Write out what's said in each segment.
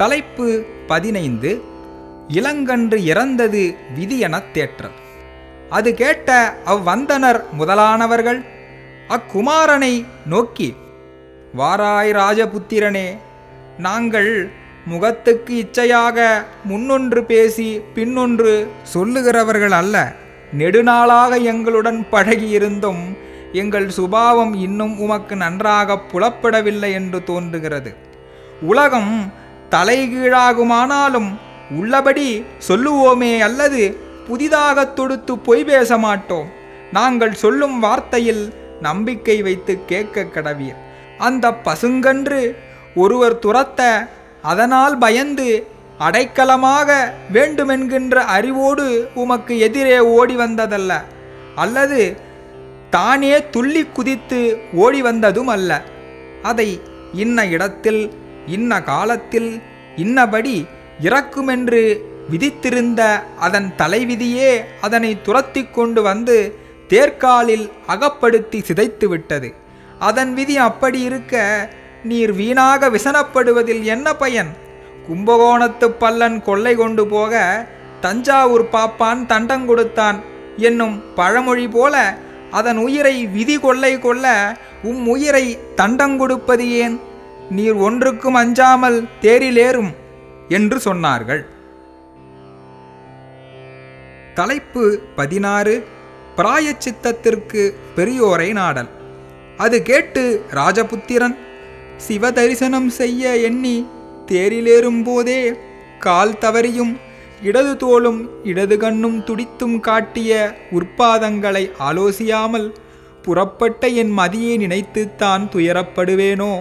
தலைப்பு பதினைந்து இளங்கன்று இறந்தது விதி எனத் தேற்றல் அது கேட்ட அவ்வந்தனர் முதலானவர்கள் அக்குமாரனை நோக்கி வாராய் ராஜபுத்திரனே நாங்கள் முகத்துக்கு இச்சையாக முன்னொன்று பேசி பின்னொன்று சொல்லுகிறவர்கள் அல்ல. நெடுநாளாக எங்களுடன் பழகியிருந்தும் எங்கள் சுபாவம் இன்னும் உமக்கு நன்றாக புலப்படவில்லை என்று தோன்றுகிறது. உலகம் தலைகீழாகுமானாலும் உள்ளபடி சொல்லுவோமே அல்லது புதிதாக தொடுத்து பொய் பேச மாட்டோம் நாங்கள் சொல்லும் வார்த்தையில் நம்பிக்கை வைத்து கேட்க கடவீர். அந்த பசுங்கன்று ஒருவர் துரத்த அதனால் பயந்து அடைக்கலமாக வேண்டுமென்கின்ற அறிவோடு உமக்கு எதிரே ஓடி வந்ததல்ல. அல்லது தானே துள்ளி குதித்து ஓடி வந்ததும் அல்ல. அதை இன்ன இடத்தில் இன்ன காலத்தில் இன்னபடி இறக்குமென்று விதித்திருந்த அதன் தலைவிதியே அதனை துரத்தி கொண்டு வந்து தேர்காலில் அகப்படுத்தி சிதைத்து விட்டது. அதன் விதி அப்படி இருக்க நீர் வீணாக விசனப்படுவதில் என்ன பயன்? கும்பகோணத்து பல்லன் கொள்ளை கொண்டு போக தஞ்சாவூர் பாப்பான் தண்டம் கொடுத்தான் என்னும் பழமொழி போல அதன் உயிரை விதி கொள்ளை கொள்ள உம் உயிரை தண்டங்கொடுப்பது ஏன்? நீர் ஒன்றுக்கும் அஞ்சாமல் தேரிலேறும் என்று சொன்னார்கள். தலைப்பு பதினாறு பிராயச்சித்தத்திற்கு பெரியோரை நாடல். அது கேட்டு ராஜபுத்திரன் சிவதரிசனம் செய்ய எண்ணி தேரிலேறும் போதே கால் தவறியும் இடது தோளும் இடது கண்ணும் துடித்தும் காட்டிய உற்பாதங்களை ஆலோசியாமல் புறப்பட்ட என் மதியை நினைத்துத்தான் துயரப்படுவேனோ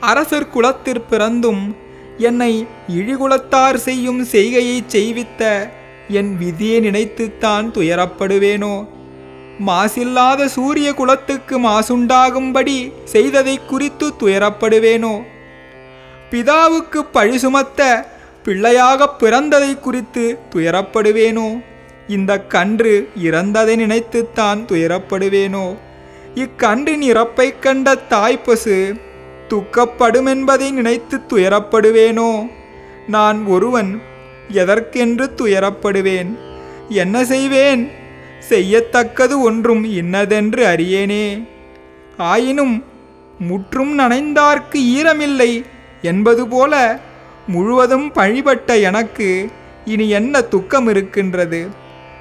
அரசர் குலத்திற் பிறந்தும் என்னை இழிகுலத்தார் செய்யும் செய்கையைச் செய்வித்த என் விதியை நினைத்துத்தான் துயரப்படுவேனோ? மாசில்லாத சூரிய குலத்துக்கு மாசுண்டாகும்படி செய்ததை குறித்து துயரப்படுவேனோ? பிதாவுக்கு பழி சுமத்த பிள்ளையாகப் பிறந்ததை குறித்து துயரப்படுவேனோ? இந்த கன்று இறந்ததை நினைத்துத்தான் துயரப்படுவேனோ? இக்கன்றின் இறப்பைக் கண்ட தாய்ப்பசு துக்கப்படுமென்பதை நினைத்து துயரப்படுவேனோ? நான் ஒருவன் எதற்கென்று துயரப்படுவேன்? என்ன செய்வேன்? செய்யத்தக்கது ஒன்றும் இன்னதென்று அறியேனே. ஆயினும் முற்றும் நனைந்தார்க்கு ஈரமில்லை என்பது போல முழுவதும் பழிபட்ட எனக்கு இனி என்ன துக்கம் இருக்கின்றது?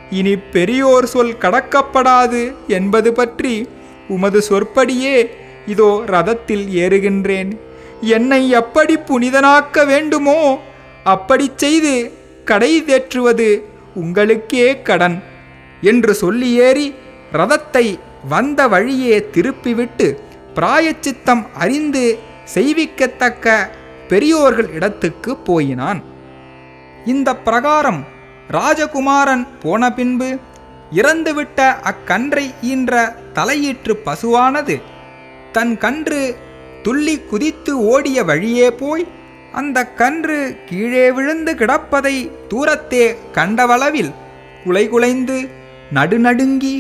இனி பெரியோர் சொல் கடக்கப்படாது என்பது பற்றி உமது சொற்படியே இதோ ரதத்தில் ஏறுகின்றேன். என்னை எப்படி புனிதனாக்க வேண்டுமோ? அப்படிச் செய்து கடை தேற்றுவது உங்களுக்கே கடன் என்று சொல்லி ஏறி ரதத்தை வந்த வழியே திருப்பிவிட்டு பிராயச்சித்தம் அறிந்து செய்விக்கத்தக்க பெரியோர்கள் இடத்துக்கு போயினான். இந்த பிரகாரம் ராஜகுமாரன் போன பின்பு இறந்துவிட்ட அக்கன்றை ஈன்ற தலையீற்று பசுவானது தன் கன்று துள்ளி குதித்து ஓடிய வழியே போய் அந்த கன்று கீழே விழுந்து கிடப்பதை தூரத்தே கண்டவளவில் குலைகுலைந்து நடுநடுங்கி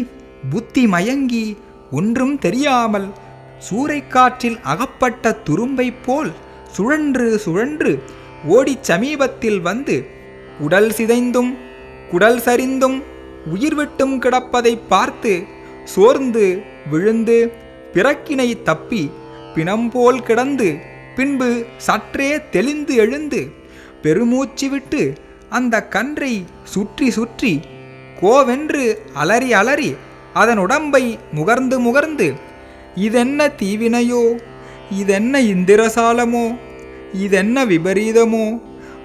புத்தி மயங்கி ஒன்றும் தெரியாமல் சூறைக்காற்றில் அகப்பட்ட துரும்பைப் போல் சுழன்று சுழன்று ஓடிச் சமீபத்தில் வந்து உடல் சிதைந்தும் குடல் சரிந்தும் உயிர் விட்டும் கிடப்பதை பார்த்து சோர்ந்து விழுந்து பிறக்கினை தப்பி பிணம்போல் கிடந்து பின்பு சற்றே தெளிந்து எழுந்து பெருமூச்சு விட்டு அந்த கன்றை சுற்றி சுற்றி கோவென்று அலறி அலறி அதன் உடம்பை முகர்ந்து முகர்ந்து இதென்ன தீவினையோ? இதென்ன இந்திரசாலமோ? இதென்ன விபரீதமோ?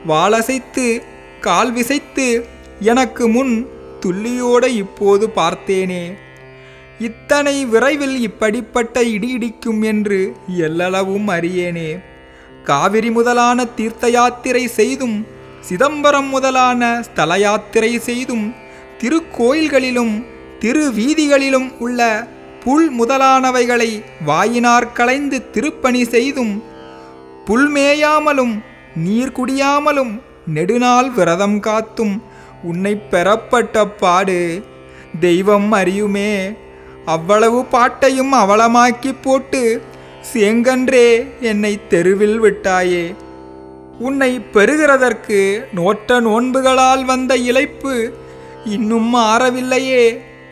வாளசைத்து கால் விசைத்து எனக்கு முன் துள்ளியோட இப்போது பார்த்தேனே? இத்தனை விரைவில் இப்படிப்பட்ட இடி இடிக்கும் என்று எல்லளவும் அறியேனே. காவிரி முதலான தீர்த்த யாத்திரை செய்தும் சிதம்பரம் முதலான ஸ்தல யாத்திரை செய்தும் திருக்கோயில்களிலும் திருவீதிகளிலும் உள்ள புல் முதலானவைகளை வாயினார் களைந்து திருப்பணி செய்தும் புல்மேயாமலும் நீர் குடியாமலும் நெடுநாள் விரதம் காத்தும் உன்னை பெறப்பட்ட பாடு தெய்வம் அறியுமே. அவ்வளவு பாட்டையும் அவலமாக்கி போட்டு சேங்கன்றே என்னை தெருவில் விட்டாயே. உன்னை பெறுகிறதற்கு நோற்ற நோன்புகளால் வந்த இழைப்பு இன்னும் ஆறவில்லையே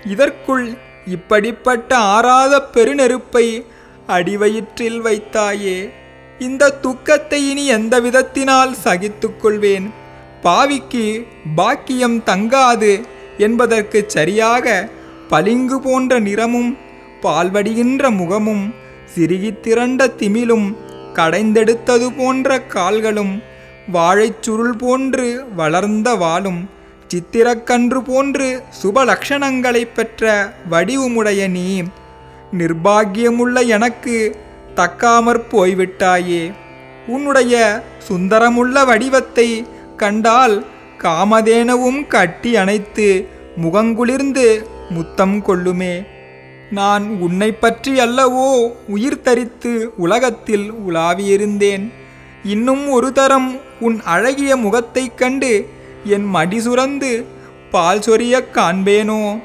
இதற்குள் இப்படிப்பட்ட ஆறாத பெருநெருப்பை அடிவயிற்றில் வைத்தாயே. இந்த துக்கத்தை இனி எந்த விதத்தினால் சகித்துக்கொள்வேன் பாவிக்கு பாக்கியம் தங்காது என்பதற்கு சரியாக பளிங்கு போன்ற நிறமும் பால்வடிகின்ற முகமும் சிறுகித்திரண்ட திமிலும் கடைந்தெடுத்தது போன்ற கால்களும் வாழைச் சுருள் போன்று வளர்ந்த வாளும் சித்திரக்கன்று போன்று சுபலக்ஷணங்களை பெற்ற வடிவுமுடைய நீ. நிர்பாகியமுள்ள எனக்கு தக்காமற் போய்விட்டாயே. உன்னுடைய சுந்தரமுள்ள வடிவத்தை கண்டால் காமதேனவும் கட்டி அணைத்து முகங்குளிர்ந்து முத்தம் கொள்ளுமே. நான் உன்னை பற்றி அல்லவோ உயிர் தரித்து உலகத்தில் உலாவியிருந்தேன். இன்னும் ஒரு தரம் உன் அழகிய முகத்தைக் கண்டு என் மடி சுரந்து பால் சொரியக் காண்பேனோ?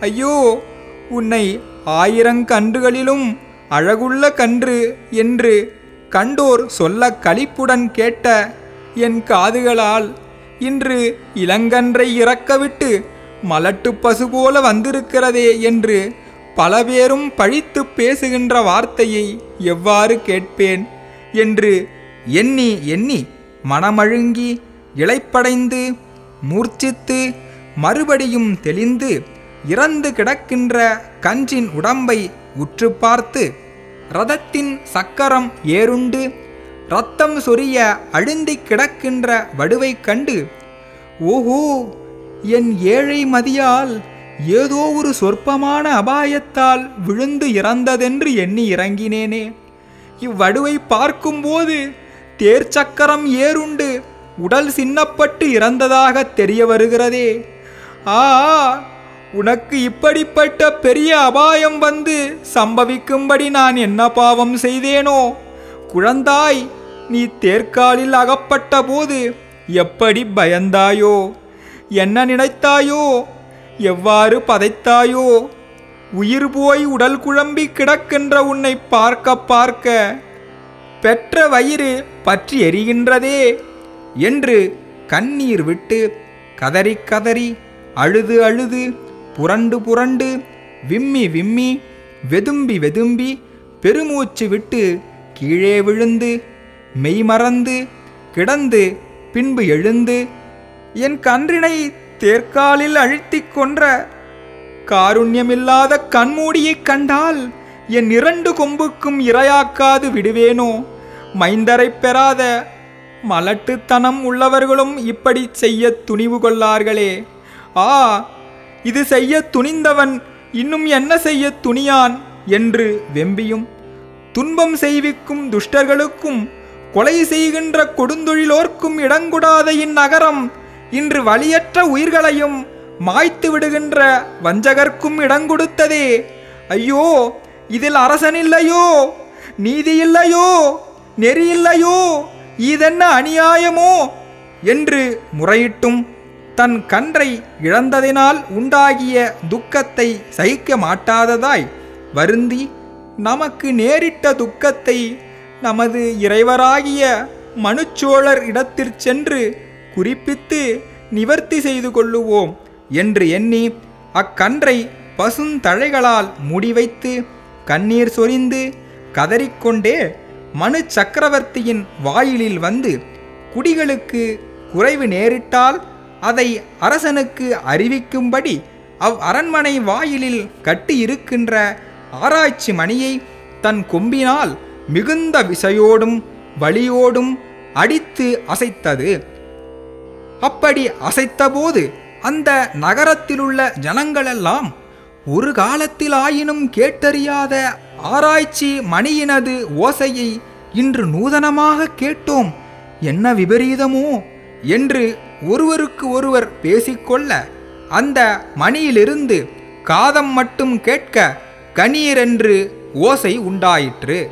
ஐயோ உன்னை ஆயிரங்கன்றுகளிலும் அழகுள்ள கன்று என்று கண்டோர் சொல்ல களிப்புடன் கேட்ட என் காதுகளால் இன்று இளங்கன்றை இறக்கவிட்டு மலட்டு பசு போல வந்திருக்கிறதே என்று பல பேரும் பழித்து பேசுகின்ற வார்த்தையை எவ்வாறு கேட்பேன் என்று எண்ணி எண்ணி மனமழுங்கி இளைப்படைந்து மூர்ச்சித்து மறுபடியும் தெளிந்து இறந்து கிடக்கின்ற கஞ்சின் உடம்பை உற்று பார்த்து ரதத்தின் சக்கரம் ஏறுண்டு ரத்தம் சொரிய அழுந்திக் கிடக்கின்ற வடுவைக் கண்டு ஓஹோ என் ஏழை மதியால் ஏதோ ஒரு சொற்பமான அபாயத்தால் விழுந்து இறந்ததென்று எண்ணி இறங்கினேனே. இவ்வடுவை பார்க்கும்போது தேர் சக்கரம் ஏறுண்டு உடல் சின்னப்பட்டு இறந்ததாக தெரிய வருகிறதே. ஆ உனக்கு இப்படிப்பட்ட பெரிய அபாயம் வந்து சம்பவிக்கும்படி நான் என்ன பாவம் செய்தேனோ? குழந்தாய் நீ தேர்காலில் அகப்பட்ட போது எப்படி பயந்தாயோ? என்ன நினைத்தாயோ? எவ்வாறு பதைத்தாயோ? உயிர் போய் உடல் குழம்பி கிடக்கின்ற உன்னை பார்க்க பார்க்க பெற்ற வயிறு பற்றி எரிகின்றதே என்று கண்ணீர் விட்டு கதறி கதறி அழுது அழுது புரண்டு புரண்டு விம்மி விம்மி வெதும்பி வெதும்பி பெருமூச்சு விட்டு கீழே விழுந்து மெய்மறந்து கிடந்து பின்பு எழுந்து என் கன்றினை தேர்காலில் அழுத்திக் கொன்ற காருண்யமில்லாத கண்மூடியைக் கண்டால் என் இரண்டு கொம்புக்கும் இரையாக்காது விடுவேனோ? மைந்தரை பெறாத மலட்டுத்தனம் உள்ளவர்களும் இப்படி செய்ய துணிவு கொள்ளார்களே. ஆ இது செய்ய துணிந்தவன் இன்னும் என்ன செய்ய துணியான் என்று வெம்பியும் துன்பம் செய்விக்கும் துஷ்டர்களுக்கும் கொலை செய்கின்ற கொடுந்தொழிலோர்க்கும் இடங்கூடாத இந்நகரம் இன்று வழியற்ற உயிர்களையும் மாய்த்து விடுகின்ற வஞ்சகர்க்கும் இடங்கொடுத்ததே ஐயோ இதில் அரசனில்லையோ? நீதி இல்லையோ நெறி இல்லையோ இதென்ன அநியாயமோ? என்று முறையிட்டும் தன் கன்றை இழந்ததினால் உண்டாகிய துக்கத்தை சகிக்க மாட்டாததாய் வருந்தி நமக்கு நேரிட்ட துக்கத்தை நமது இறைவராகிய மனுச்சோழர் இடத்திற் சென்று குறிப்பித்து நிவர்த்தி செய்து கொள்ளுவோம் என்று எண்ணி அக்கன்றை பசுந்தழைகளால் முடிவைத்து கண்ணீர் சொரிந்து கதறிக்கொண்டே மனு சக்கரவர்த்தியின் வாயிலில் வந்து குடிகளுக்கு குறைவு நேரிட்டால் அதை அரசனுக்கு அறிவிக்கும்படி அவ் அரண்மனை வாயிலில் கட்டியிருக்கின்ற ஆராய்ச்சி மணியை தன் கொம்பினால் மிகுந்த விசையோடும் வலியோடும் அடித்து அசைத்தது. அப்படி அசைத்தபோது அந்த நகரத்திலுள்ள ஜனங்களெல்லாம் ஒரு காலத்தில் ஆயினும் கேட்டறியாத ஆராய்ச்சி மணியினது ஓசையை இன்று நூதனமாக கேட்டோம். என்ன விபரீதமோ? என்று ஒருவருக்கு ஒருவர் பேசிக்கொள்ள அந்த மணியிலிருந்து காதம் மட்டும் கேட்க கணீரென்று ஓசை உண்டாயிற்று.